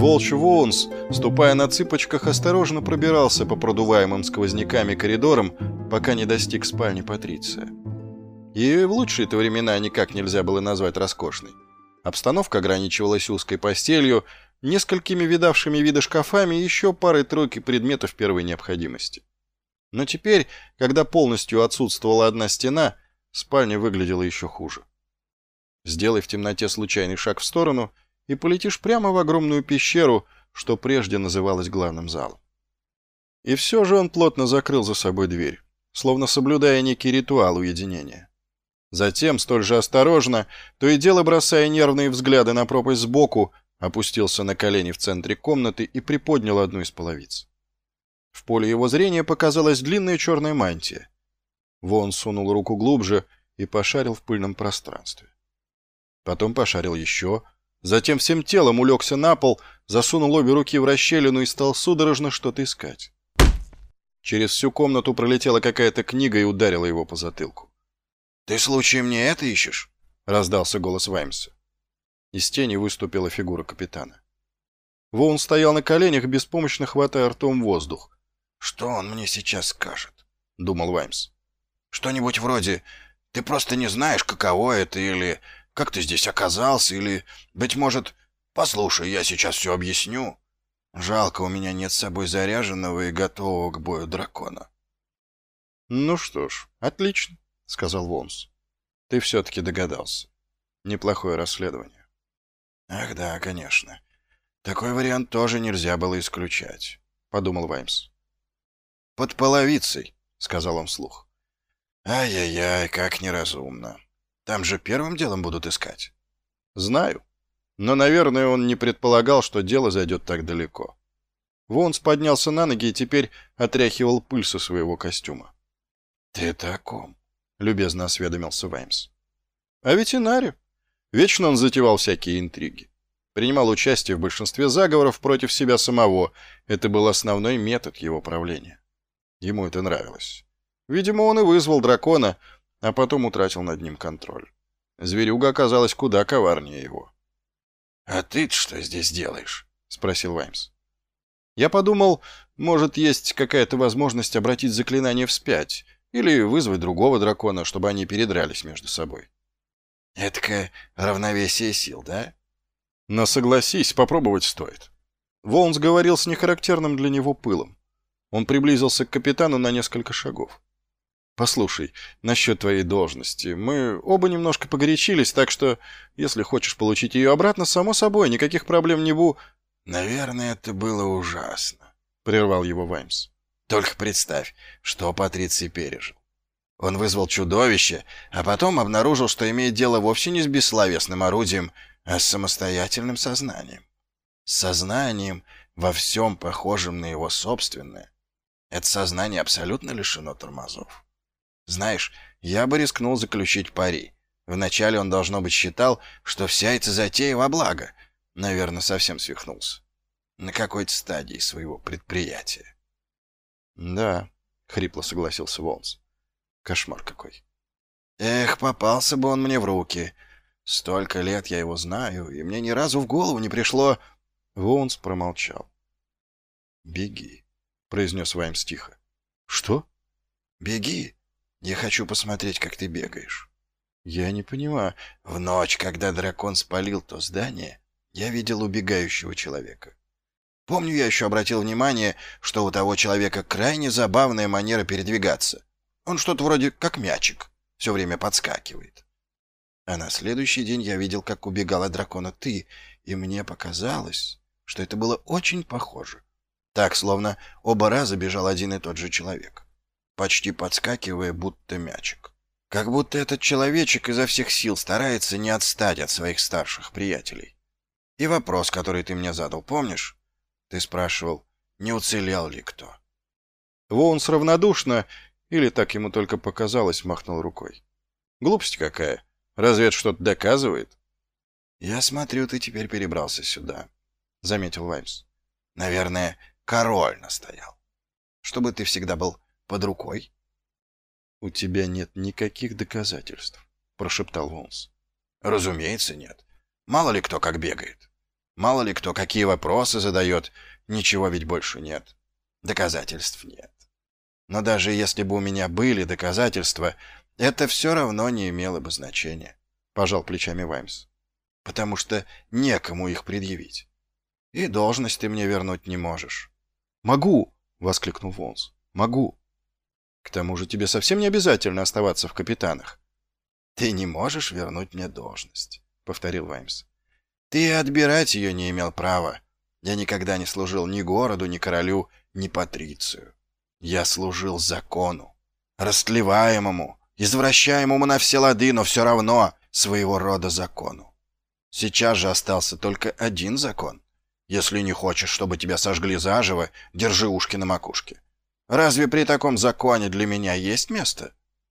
Волч Воунс, ступая на цыпочках, осторожно пробирался по продуваемым сквозняками коридорам, пока не достиг спальни Патриция. Ее и в лучшие-то времена никак нельзя было назвать роскошной. Обстановка ограничивалась узкой постелью, несколькими видавшими виды шкафами и еще парой-тройки предметов первой необходимости. Но теперь, когда полностью отсутствовала одна стена, спальня выглядела еще хуже. Сделай в темноте случайный шаг в сторону, и полетишь прямо в огромную пещеру, что прежде называлась главным залом. И все же он плотно закрыл за собой дверь, словно соблюдая некий ритуал уединения. Затем, столь же осторожно, то и дело бросая нервные взгляды на пропасть сбоку, опустился на колени в центре комнаты и приподнял одну из половиц. В поле его зрения показалась длинная черная мантия. Вон сунул руку глубже и пошарил в пыльном пространстве. Потом пошарил еще, затем всем телом улегся на пол, засунул обе руки в расщелину и стал судорожно что-то искать. Через всю комнату пролетела какая-то книга и ударила его по затылку. «Ты случаем не это ищешь?» — раздался голос Ваймса. Из тени выступила фигура капитана. Воун стоял на коленях, беспомощно хватая ртом воздух. «Что он мне сейчас скажет?» — думал Ваймс. «Что-нибудь вроде «ты просто не знаешь, каково это» или как ты здесь оказался, или, быть может, послушай, я сейчас все объясню. Жалко, у меня нет с собой заряженного и готового к бою дракона. — Ну что ж, отлично, — сказал Вонс. — Ты все-таки догадался. Неплохое расследование. — Ах да, конечно. Такой вариант тоже нельзя было исключать, — подумал Ваймс. — Под половицей, — сказал он вслух. — Ай-яй-яй, как неразумно. Там же первым делом будут искать. Знаю. Но, наверное, он не предполагал, что дело зайдет так далеко. Вонс поднялся на ноги и теперь отряхивал пыль со своего костюма. — Ты это о ком? — любезно осведомился Ваймс. — О ветеринаре. Вечно он затевал всякие интриги. Принимал участие в большинстве заговоров против себя самого. Это был основной метод его правления. Ему это нравилось. Видимо, он и вызвал дракона, а потом утратил над ним контроль. Зверюга оказалась куда коварнее его. — А ты что здесь делаешь? — спросил Ваймс. Я подумал, может, есть какая-то возможность обратить заклинание вспять или вызвать другого дракона, чтобы они передрались между собой. — Эдакое равновесие сил, да? — Но согласись, попробовать стоит. Волнс говорил с нехарактерным для него пылом. Он приблизился к капитану на несколько шагов. Послушай, насчет твоей должности. Мы оба немножко погорячились, так что, если хочешь получить ее обратно, само собой, никаких проблем не бу... Наверное, это было ужасно, — прервал его Ваймс. Только представь, что Патриций пережил. Он вызвал чудовище, а потом обнаружил, что имеет дело вовсе не с бессловесным орудием, а с самостоятельным сознанием. С сознанием, во всем похожим на его собственное. Это сознание абсолютно лишено тормозов. Знаешь, я бы рискнул заключить пари. Вначале он, должно быть, считал, что вся эта затея во благо. Наверное, совсем свихнулся. На какой-то стадии своего предприятия. «Да», — хрипло согласился Волнс. «Кошмар какой». «Эх, попался бы он мне в руки. Столько лет я его знаю, и мне ни разу в голову не пришло...» Волнс промолчал. «Беги», — произнес Ваймс тихо. «Что?» «Беги. Я хочу посмотреть, как ты бегаешь. Я не понимаю. В ночь, когда дракон спалил то здание, я видел убегающего человека. Помню, я еще обратил внимание, что у того человека крайне забавная манера передвигаться. Он что-то вроде как мячик, все время подскакивает. А на следующий день я видел, как убегала дракона ты, и мне показалось, что это было очень похоже. Так, словно оба раза бежал один и тот же человек почти подскакивая, будто мячик. Как будто этот человечек изо всех сил старается не отстать от своих старших приятелей. И вопрос, который ты мне задал, помнишь? Ты спрашивал, не уцелел ли кто? Воунс равнодушно, или так ему только показалось, махнул рукой. Глупость какая. Разве это что-то доказывает? Я смотрю, ты теперь перебрался сюда, — заметил Ваймс. Наверное, король настоял. Чтобы ты всегда был под рукой? — У тебя нет никаких доказательств, — прошептал Волнс. — Разумеется, нет. Мало ли кто как бегает. Мало ли кто какие вопросы задает, ничего ведь больше нет. Доказательств нет. Но даже если бы у меня были доказательства, это все равно не имело бы значения. Пожал плечами Ваймс. Потому что некому их предъявить. И должность ты мне вернуть не можешь. «Могу!» — воскликнул Вонс. «Могу!» «К тому же тебе совсем не обязательно оставаться в капитанах». «Ты не можешь вернуть мне должность», — повторил Ваймс. «Ты отбирать ее не имел права. Я никогда не служил ни городу, ни королю, ни патрицию. Я служил закону, растлеваемому, извращаемому на все лады, но все равно своего рода закону. Сейчас же остался только один закон. Если не хочешь, чтобы тебя сожгли заживо, держи ушки на макушке. Разве при таком законе для меня есть место?